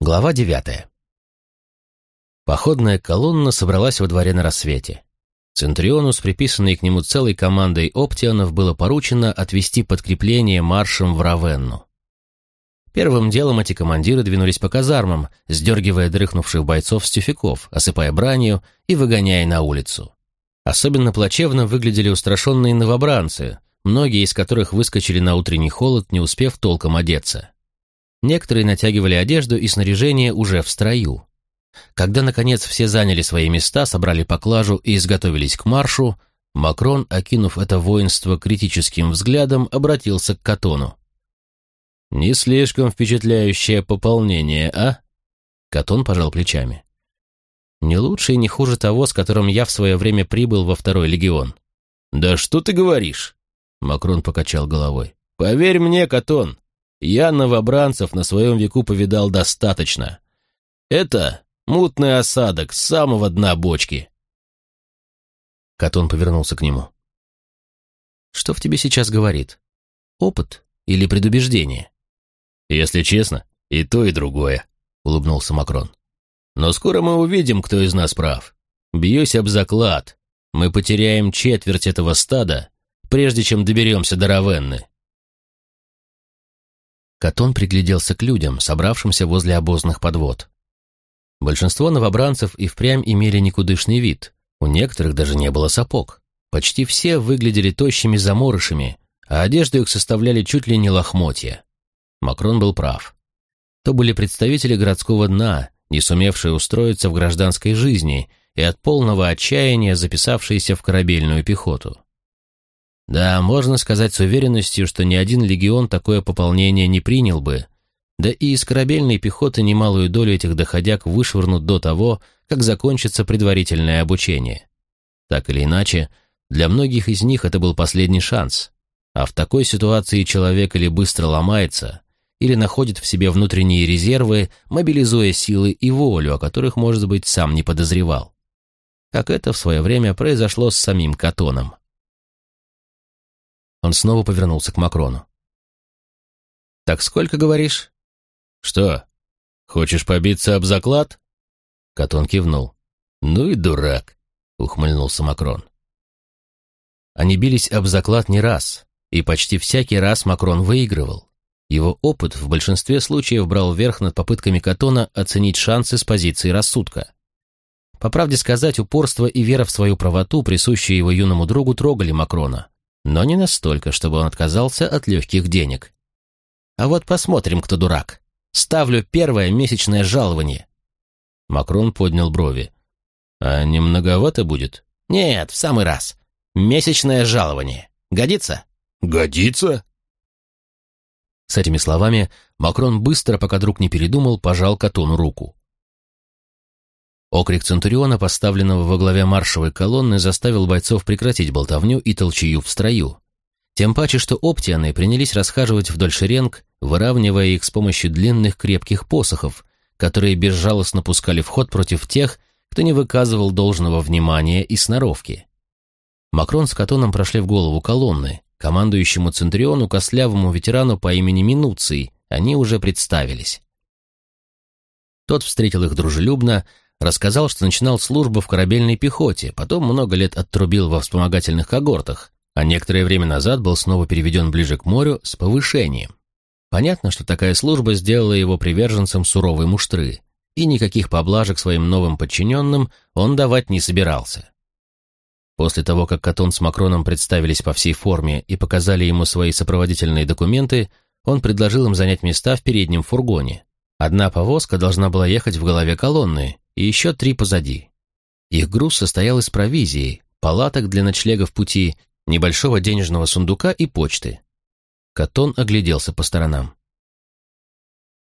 Глава девятая. Походная колонна собралась во дворе на рассвете. Центриону с приписанной к нему целой командой оптионов было поручено отвести подкрепление маршем в Равенну. Первым делом эти командиры двинулись по казармам, сдергивая дрыхнувших бойцов с тюфяков, осыпая бранью и выгоняя на улицу. Особенно плачевно выглядели устрашенные новобранцы, многие из которых выскочили на утренний холод, не успев толком одеться. Некоторые натягивали одежду и снаряжение уже в строю. Когда, наконец, все заняли свои места, собрали поклажу и изготовились к маршу, Макрон, окинув это воинство критическим взглядом, обратился к Катону. «Не слишком впечатляющее пополнение, а?» Катон пожал плечами. «Не лучше и не хуже того, с которым я в свое время прибыл во второй легион». «Да что ты говоришь?» Макрон покачал головой. «Поверь мне, Катон, я новобранцев на своем веку повидал достаточно. Это мутный осадок с самого дна бочки. Катон повернулся к нему. Что в тебе сейчас говорит? Опыт или предубеждение? Если честно, и то, и другое, улыбнулся Макрон. Но скоро мы увидим, кто из нас прав. Бьюсь об заклад. Мы потеряем четверть этого стада, прежде чем доберемся до Равенны. Катон пригляделся к людям, собравшимся возле обозных подвод. Большинство новобранцев и впрямь имели никудышный вид, у некоторых даже не было сапог. Почти все выглядели тощими заморышами, а одежду их составляли чуть ли не лохмотья. Макрон был прав. То были представители городского дна, не сумевшие устроиться в гражданской жизни и от полного отчаяния записавшиеся в корабельную пехоту. Да, можно сказать с уверенностью, что ни один легион такое пополнение не принял бы, да и из корабельной пехоты немалую долю этих доходяг вышвырнут до того, как закончится предварительное обучение. Так или иначе, для многих из них это был последний шанс, а в такой ситуации человек или быстро ломается, или находит в себе внутренние резервы, мобилизуя силы и волю, о которых, может быть, сам не подозревал. Как это в свое время произошло с самим Катоном. Он снова повернулся к Макрону. «Так сколько, говоришь?» «Что, хочешь побиться об заклад?» Катон кивнул. «Ну и дурак», — ухмыльнулся Макрон. Они бились об заклад не раз, и почти всякий раз Макрон выигрывал. Его опыт в большинстве случаев брал верх над попытками Катона оценить шансы с позиции рассудка. По правде сказать, упорство и вера в свою правоту, присущие его юному другу, трогали Макрона, но не настолько, чтобы он отказался от легких денег. А вот посмотрим, кто дурак. Ставлю первое месячное жалование. Макрон поднял брови. А не многовато будет? Нет, в самый раз. Месячное жалование. Годится? Годится. С этими словами Макрон быстро, пока друг не передумал, пожал Катону руку. Окрик Центуриона, поставленного во главе маршевой колонны, заставил бойцов прекратить болтовню и толчею в строю. Тем паче, что оптианы принялись расхаживать вдоль шеренг, выравнивая их с помощью длинных крепких посохов, которые безжалостно пускали в ход против тех, кто не выказывал должного внимания и сноровки. Макрон с Катоном прошли в голову колонны, командующему Центриону кослявому ветерану по имени Минуций, они уже представились. Тот встретил их дружелюбно, Рассказал, что начинал службу в корабельной пехоте, потом много лет оттрубил во вспомогательных когортах, а некоторое время назад был снова переведен ближе к морю с повышением. Понятно, что такая служба сделала его приверженцем суровой муштры, и никаких поблажек своим новым подчиненным он давать не собирался. После того, как Катон с Макроном представились по всей форме и показали ему свои сопроводительные документы, он предложил им занять места в переднем фургоне. Одна повозка должна была ехать в голове колонны, и еще три позади. Их груз состоял из провизии, палаток для ночлега в пути, небольшого денежного сундука и почты. Катон огляделся по сторонам.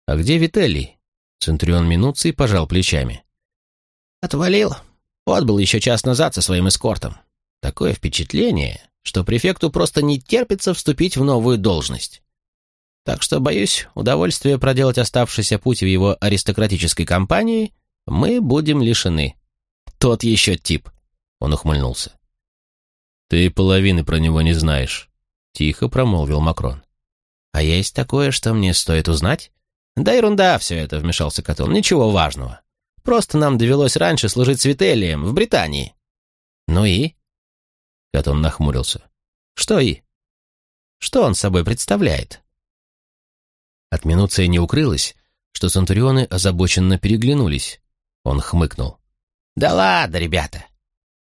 «А где Вителли?» Центурион Минуций пожал плечами. «Отвалил. Отбыл еще час назад со своим эскортом. Такое впечатление, что префекту просто не терпится вступить в новую должность. Так что, боюсь, удовольствие проделать оставшийся путь в его аристократической компании мы будем лишены. Тот еще тип. Он ухмыльнулся. Ты половины про него не знаешь, тихо промолвил Макрон. А есть такое, что мне стоит узнать? «Да ерунда все это», — вмешался Катон, — «ничего важного. Просто нам довелось раньше служить с Вителием в Британии». «Ну и?» Катон нахмурился. «Что и?» «Что он собой представляет?» От Минуция не укрылось, что центурионы озабоченно переглянулись. Он хмыкнул. «Да ладно, ребята.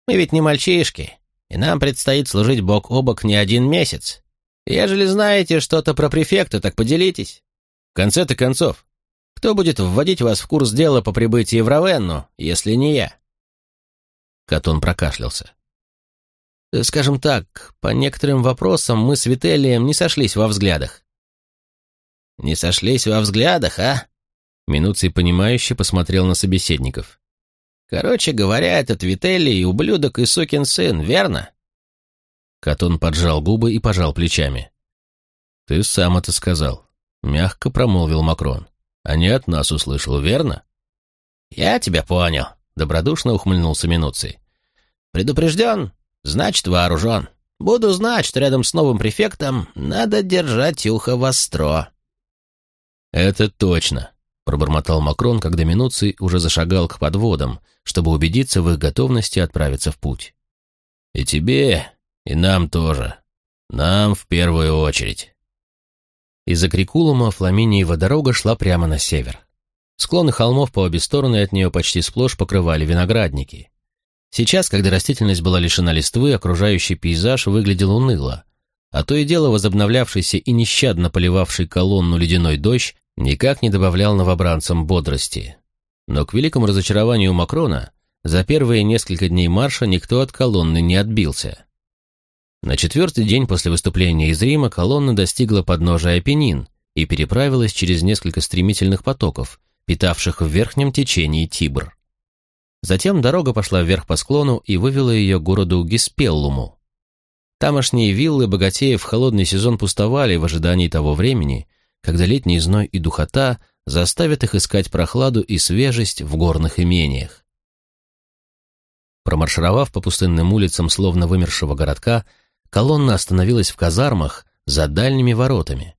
Мы ведь не мальчишки, и нам предстоит служить бок о бок не один месяц. Ежели знаете что-то про префекта, так поделитесь. В конце-то концов, кто будет вводить вас в курс дела по прибытии в Равенну, если не я?» Катон прокашлялся. «Скажем так, по некоторым вопросам мы с Вителием не сошлись во взглядах». «Не сошлись во взглядах, а?» Минуций понимающе посмотрел на собеседников. «Короче говоря, этот Вителий — ублюдок и сукин сын, верно?» Катон поджал губы и пожал плечами. «Ты сам это сказал», — мягко промолвил Макрон. «А не от нас услышал, верно?» «Я тебя понял», — добродушно ухмыльнулся Минуций. «Предупрежден, значит вооружен. Буду знать, что рядом с новым префектом надо держать ухо востро». «Это точно», — пробормотал Макрон, когда Минуций уже зашагал к подводам, чтобы убедиться в их готовности отправиться в путь. «И тебе, и нам тоже. Нам в первую очередь». Из-за Крикулума Фламиниева дорога шла прямо на север. Склоны холмов по обе стороны от нее почти сплошь покрывали виноградники. Сейчас, когда растительность была лишена листвы, окружающий пейзаж выглядел уныло, а то и дело возобновлявшийся и нещадно поливавший колонну ледяной дождь никак не добавлял новобранцам бодрости. Но к великому разочарованию Макрона за первые несколько дней марша никто от колонны не отбился. На четвертый день после выступления из Рима колонна достигла подножия Апеннин и переправилась через несколько стремительных потоков, питавших в верхнем течении Тибр. Затем дорога пошла вверх по склону и вывела ее к городу Гиспеллуму. Тамошние виллы богатеев в холодный сезон пустовали в ожидании того времени, когда летний зной и духота заставят их искать прохладу и свежесть в горных имениях. Промаршировав по пустынным улицам словно вымершего городка, колонна остановилась в казармах за дальними воротами.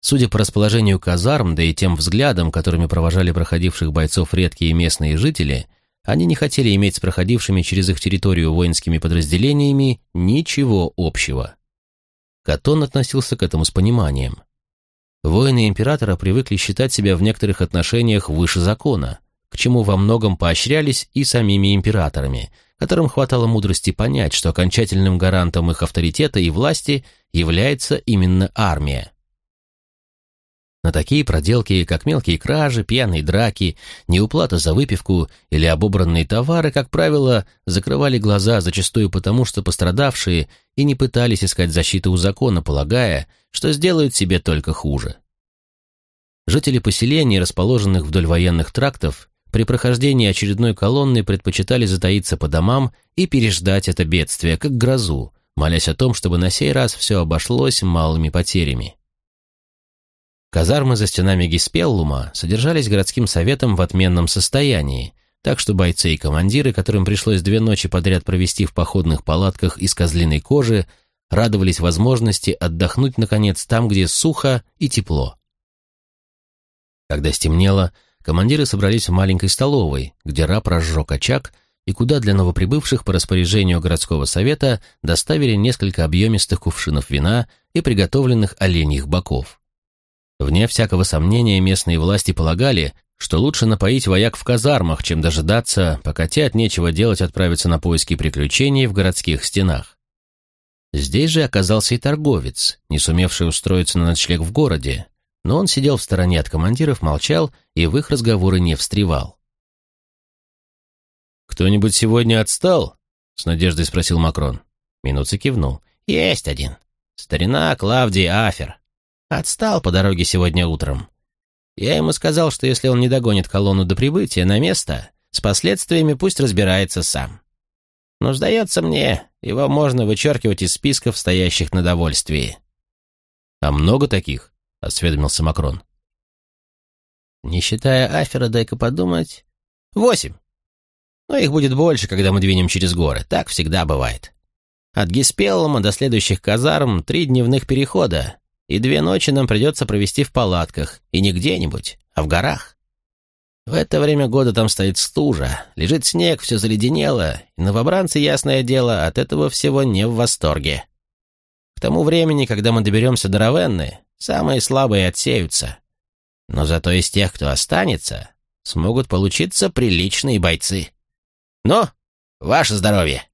Судя по расположению казарм, да и тем взглядам, которыми провожали проходивших бойцов редкие местные жители, они не хотели иметь с проходившими через их территорию воинскими подразделениями ничего общего. Катон относился к этому с пониманием. Воины императора привыкли считать себя в некоторых отношениях выше закона, к чему во многом поощрялись и самими императорами, которым хватало мудрости понять, что окончательным гарантом их авторитета и власти является именно армия. На такие проделки, как мелкие кражи, пьяные драки, неуплата за выпивку или обобранные товары, как правило, закрывали глаза зачастую потому, что пострадавшие и не пытались искать защиты у закона, полагая, что сделают себе только хуже. Жители поселений, расположенных вдоль военных трактов, при прохождении очередной колонны предпочитали затаиться по домам и переждать это бедствие, как грозу, молясь о том, чтобы на сей раз все обошлось малыми потерями. Казармы за стенами Гиспеллума содержались городским советом в отменном состоянии, так что бойцы и командиры, которым пришлось две ночи подряд провести в походных палатках из козлиной кожи, радовались возможности отдохнуть, наконец, там, где сухо и тепло. Когда стемнело, командиры собрались в маленькой столовой, где раб разжег очаг и куда для новоприбывших по распоряжению городского совета доставили несколько объемистых кувшинов вина и приготовленных оленьих боков. Вне всякого сомнения местные власти полагали, что лучше напоить вояк в казармах, чем дожидаться, пока те от нечего делать отправятся на поиски приключений в городских стенах. Здесь же оказался и торговец, не сумевший устроиться на ночлег в городе, но он сидел в стороне от командиров, молчал и в их разговоры не встревал. «Кто-нибудь сегодня отстал?» — с надеждой спросил Макрон. Минуций кивнул. «Есть один. Старина Клавдий Афер. Отстал по дороге сегодня утром. Я ему сказал, что если он не догонит колонну до прибытия на место, с последствиями пусть разбирается сам. Но, сдается мне, его можно вычеркивать из списков, стоящих на довольствии. «А много таких?» — осведомился Макрон. «Не считая Афера, дай-ка подумать. Восемь. Но их будет больше, когда мы двинем через горы. Так всегда бывает. От Гиспеллума до следующих казарм три дневных перехода, и две ночи нам придется провести в палатках, и не где-нибудь, а в горах. В это время года там стоит стужа, лежит снег, все заледенело, и новобранцы, ясное дело, от этого всего не в восторге. К тому времени, когда мы доберемся до Равенны, самые слабые отсеются. Но зато из тех, кто останется, смогут получиться приличные бойцы. Ну, ваше здоровье!»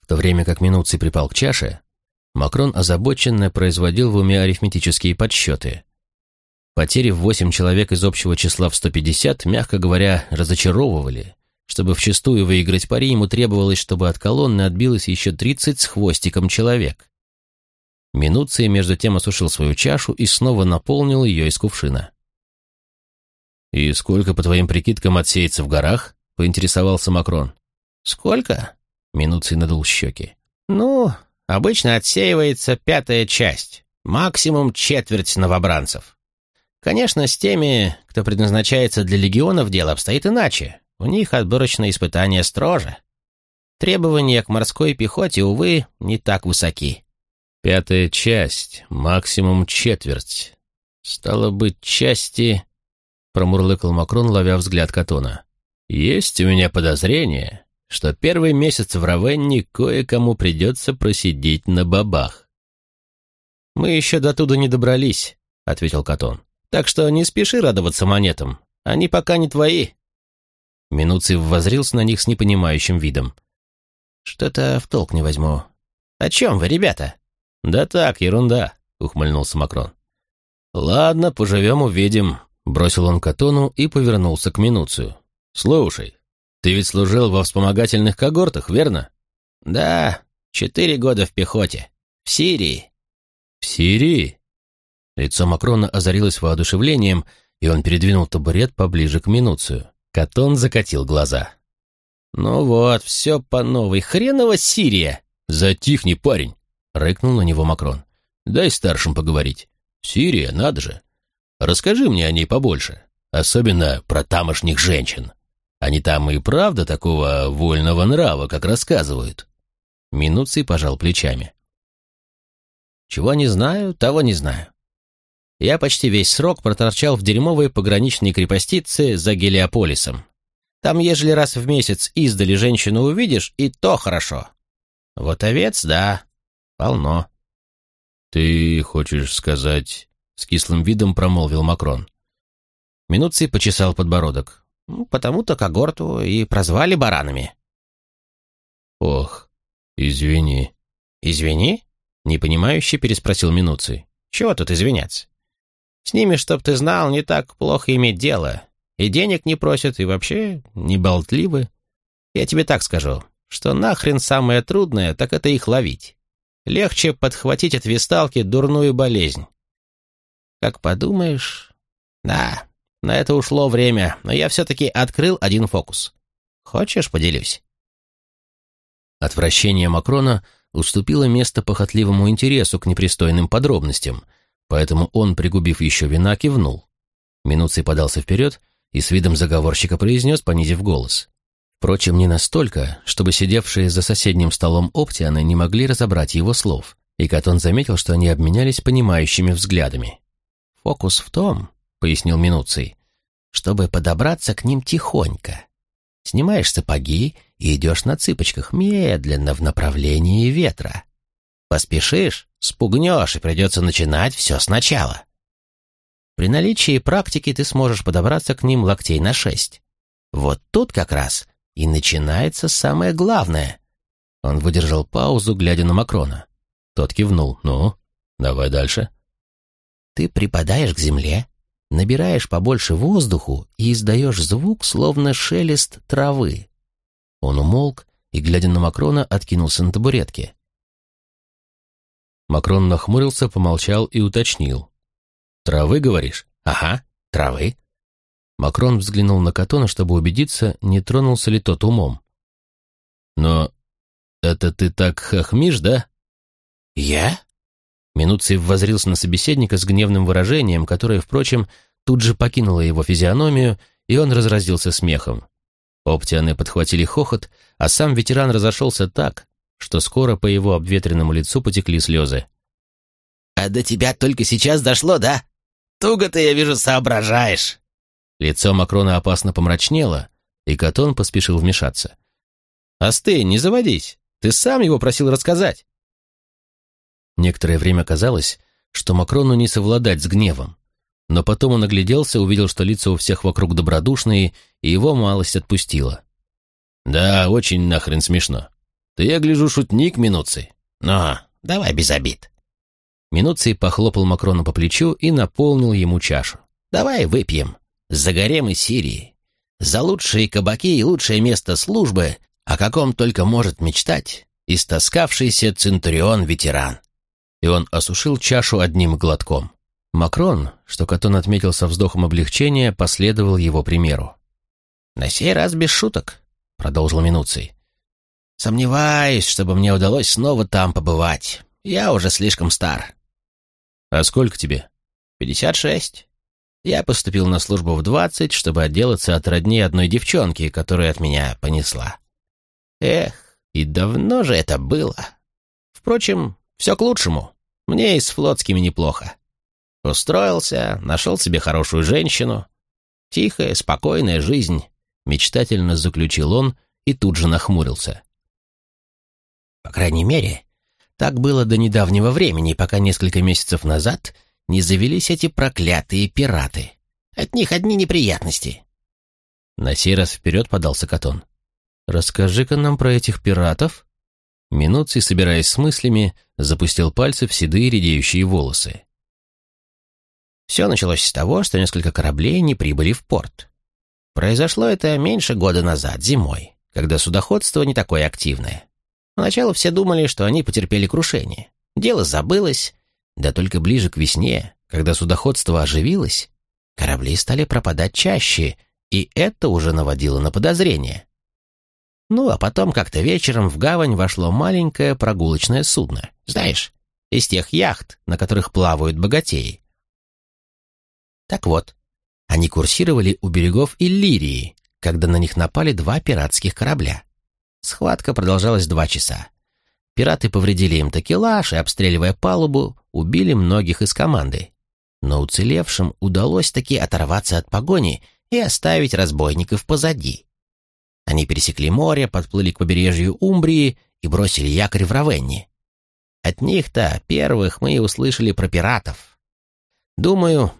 В то время как Минуций припал к чаше, Макрон озабоченно производил в уме арифметические подсчеты. Потери в 8 человек из общего числа в 150, мягко говоря, разочаровывали. Чтобы вчистую выиграть пари, ему требовалось, чтобы от колонны отбилось еще 30 с хвостиком человек. Минуций между тем осушил свою чашу и снова наполнил ее из кувшина. «И сколько, по твоим прикидкам, отсеется в горах?» — поинтересовался Макрон. «Сколько?» — Минуций надул щеки. «Ну, обычно отсеивается пятая часть, максимум четверть новобранцев. Конечно, с теми, кто предназначается для легионов, дело обстоит иначе. У них отборочные испытания строже. Требования к морской пехоте, увы, не так высоки. Пятая часть, максимум четверть. Стало быть, части промурлыкал Макрон, ловя взгляд Катона. «Есть у меня подозрение, что первый месяц в Равенне кое-кому придется просидеть на бабах». «Мы еще до туда не добрались», — ответил Катон. «Так что не спеши радоваться монетам, они пока не твои». Минуций воззрился на них с непонимающим видом. «Что-то в толк не возьму. О чем вы, ребята?» «Да так, ерунда», — ухмыльнулся Макрон. «Ладно, поживем, увидим. Бросил он Катону и повернулся к Минуцию. «Слушай, ты ведь служил во вспомогательных когортах, верно?» «Да, четыре года в пехоте. В Сирии». «В Сирии?» Лицо Макрона озарилось воодушевлением, и он передвинул табурет поближе к Минуцию. Катон закатил глаза. «Ну вот, все по новой. Хренова Сирия!» «Затихни, парень!» — рыкнул на него Макрон. «Дай старшим поговорить. Сирия, надо же. Расскажи мне о ней побольше, особенно про тамошних женщин. Они там и правда такого вольного нрава, как рассказывают?» Минуций пожал плечами. «Чего не знаю, того не знаю. Я почти весь срок проторчал в дерьмовой пограничной крепостице за Гелиополисом. Там, ежели раз в месяц издали женщину увидишь, и то хорошо. Вот овец, да, полно». «Ты хочешь сказать, с кислым видом промолвил Макрон. Минуций почесал подбородок. «Ну, «Потому-то когорту и прозвали баранами». «Ох, извини». «Извини?» — непонимающе переспросил Минуций. «Чего тут извиняться? С ними, чтоб ты знал, не так плохо иметь дело. И денег не просят, и вообще не болтливы. Я тебе так скажу, что нахрен самое трудное, так это их ловить. Легче подхватить от висталки дурную болезнь. Как подумаешь... Да, на это ушло время, но я все-таки открыл один фокус. Хочешь, поделюсь?» Отвращение Макрона уступило место похотливому интересу к непристойным подробностям, поэтому он, пригубив еще вина, кивнул. Минуций подался вперед и с видом заговорщика произнес, понизив голос. Впрочем, не настолько, чтобы сидевшие за соседним столом оптианы не могли разобрать его слов, и Катон заметил, что они обменялись понимающими взглядами. Фокус в том, — пояснил Минуций, — чтобы подобраться к ним тихонько. Снимаешь сапоги и идешь на цыпочках медленно в направлении ветра. Поспешишь, спугнешь, и придется начинать все сначала. При наличии практики ты сможешь подобраться к ним локтей на шесть. Вот тут как раз и начинается самое главное. Он выдержал паузу, глядя на Макрона. Тот кивнул. «Ну, давай дальше». Ты припадаешь к земле, набираешь побольше воздуху и издаешь звук, словно шелест травы. Он умолк и, глядя на Макрона, откинулся на табуретке. Макрон нахмурился, помолчал и уточнил. «Травы, говоришь?» «Ага, травы». Макрон взглянул на Катона, чтобы убедиться, не тронулся ли тот умом. «Но это ты так хохмишь, да?» «Я?» Минуций возрился на собеседника с гневным выражением, которое, впрочем, тут же покинуло его физиономию, и он разразился смехом. Оптианы подхватили хохот, а сам ветеран разошелся так, что скоро по его обветренному лицу потекли слезы. «А до тебя только сейчас дошло, да? Туго ты, я вижу, соображаешь!» Лицо Макрона опасно помрачнело, и Катон поспешил вмешаться. «Остынь, не заводись! Ты сам его просил рассказать!» Некоторое время казалось, что Макрону не совладать с гневом, но потом он огляделся, увидел, что лица у всех вокруг добродушные, и его малость отпустила. «Да, очень нахрен смешно. Ты, я гляжу, шутник Минуций. Но давай без обид». Минуций похлопал Макрону по плечу и наполнил ему чашу. «Давай выпьем. За гарем из Сирии. За лучшие кабаки и лучшее место службы, о каком только может мечтать истоскавшийся Центурион-ветеран». И он осушил чашу одним глотком. Макрон, что Катон отметил со вздохом облегчения, последовал его примеру. «На сей раз без шуток», — продолжил Минуций. «Сомневаюсь, чтобы мне удалось снова там побывать. Я уже слишком стар». «А сколько тебе?» «Пятьдесят шесть. Я поступил на службу в двадцать, чтобы отделаться от родни одной девчонки, которая от меня понесла. Эх, и давно же это было. Впрочем, все к лучшему. Мне и с флотскими неплохо. Устроился, нашел себе хорошую женщину. Тихая, спокойная жизнь, мечтательно заключил он и тут же нахмурился. По крайней мере, так было до недавнего времени, пока несколько месяцев назад не завелись эти проклятые пираты. От них одни неприятности. На сей раз вперед подался Катон. «Расскажи-ка нам про этих пиратов». Минуций, собираясь с мыслями, запустил пальцы в седые редеющие волосы. Все началось с того, что несколько кораблей не прибыли в порт. Произошло это меньше года назад, зимой, когда судоходство не такое активное. Поначалу все думали, что они потерпели крушение. Дело забылось, да только ближе к весне, когда судоходство оживилось, корабли стали пропадать чаще, и это уже наводило на подозрение. Ну, а потом как-то вечером в гавань вошло маленькое прогулочное судно. Знаешь, из тех яхт, на которых плавают богатеи. Так вот, они курсировали у берегов Иллирии, когда на них напали два пиратских корабля. Схватка продолжалась два часа. Пираты повредили им такелаж и, обстреливая палубу, убили многих из команды. Но уцелевшим удалось таки оторваться от погони и оставить разбойников позади. Они пересекли море, подплыли к побережью Умбрии и бросили якорь в Равенне. От них-то первых мы и услышали про пиратов. Думаю,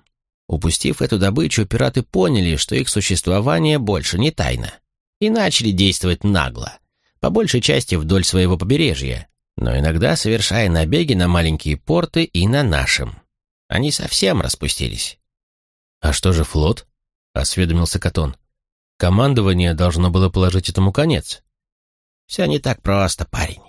Упустив эту добычу, пираты поняли, что их существование больше не тайна, и начали действовать нагло, по большей части вдоль своего побережья, но иногда совершая набеги на маленькие порты и на нашем. Они совсем распустились. «А что же флот?» — осведомился Катон. «Командование должно было положить этому конец». «Все не так просто, парень.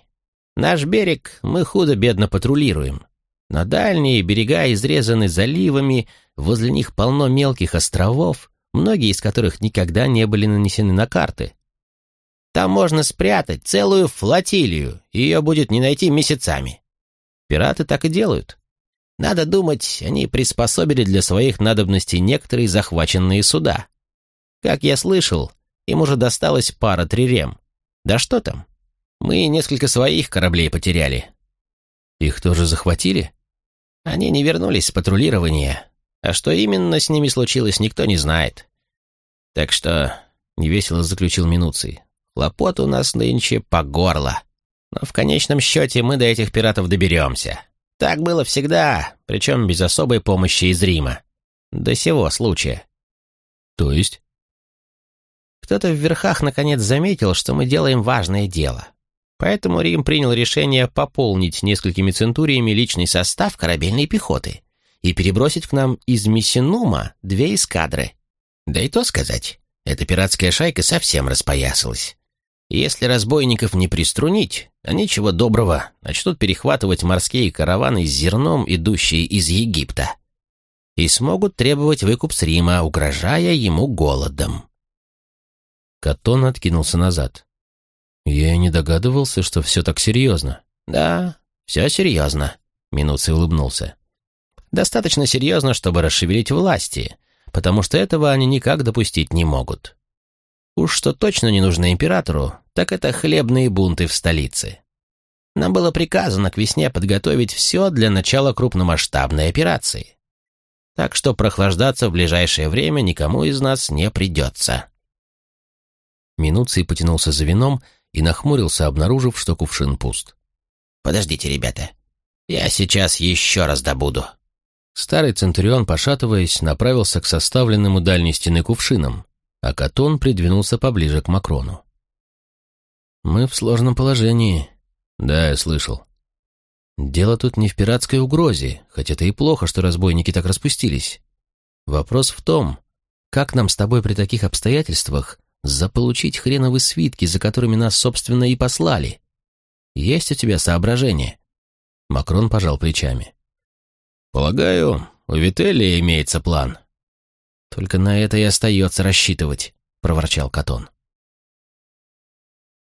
Наш берег мы худо-бедно патрулируем. Но дальние берега изрезаны заливами, возле них полно мелких островов, многие из которых никогда не были нанесены на карты. Там можно спрятать целую флотилию, ее будет не найти месяцами. Пираты так и делают. Надо думать, они приспособили для своих надобностей некоторые захваченные суда. Как я слышал, им уже досталось пара трирем. Да что там? Мы несколько своих кораблей потеряли. Их тоже захватили? Они не вернулись с патрулирования, а что именно с ними случилось, никто не знает. Так что, невесело заключил Минуций, хлопот у нас нынче по горло. Но в конечном счете мы до этих пиратов доберемся. Так было всегда, причем без особой помощи из Рима. До сего случая. То есть? Кто-то в верхах наконец заметил, что мы делаем важное дело. Поэтому Рим принял решение пополнить несколькими центуриями личный состав корабельной пехоты и перебросить к нам из Мессинума две эскадры. Да и то сказать, эта пиратская шайка совсем распоясалась. Если разбойников не приструнить, они чего доброго начнут перехватывать морские караваны с зерном, идущие из Египта, и смогут требовать выкуп с Рима, угрожая ему голодом. Катон откинулся назад. Я и не догадывался, что все так серьезно. Да, все серьезно, Минуций улыбнулся. Достаточно серьезно, чтобы расшевелить власти, потому что этого они никак допустить не могут. Уж что точно не нужно императору, так это хлебные бунты в столице. Нам было приказано к весне подготовить все для начала крупномасштабной операции. Так что прохлаждаться в ближайшее время никому из нас не придется. Минуций потянулся за вином и нахмурился, обнаружив, что кувшин пуст. «Подождите, ребята. Я сейчас еще раз добуду». Старый Центурион, пошатываясь, направился к составленным у дальней стены кувшинам, а Катон придвинулся поближе к Макрону. «Мы в сложном положении». «Да, я слышал». «Дело тут не в пиратской угрозе, хоть это и плохо, что разбойники так распустились. Вопрос в том, как нам с тобой при таких обстоятельствах заполучить хреновы свитки, за которыми нас, собственно, и послали. Есть у тебя соображение?» Макрон пожал плечами. «Полагаю, у Вителия имеется план». «Только на это и остается рассчитывать», — проворчал Катон.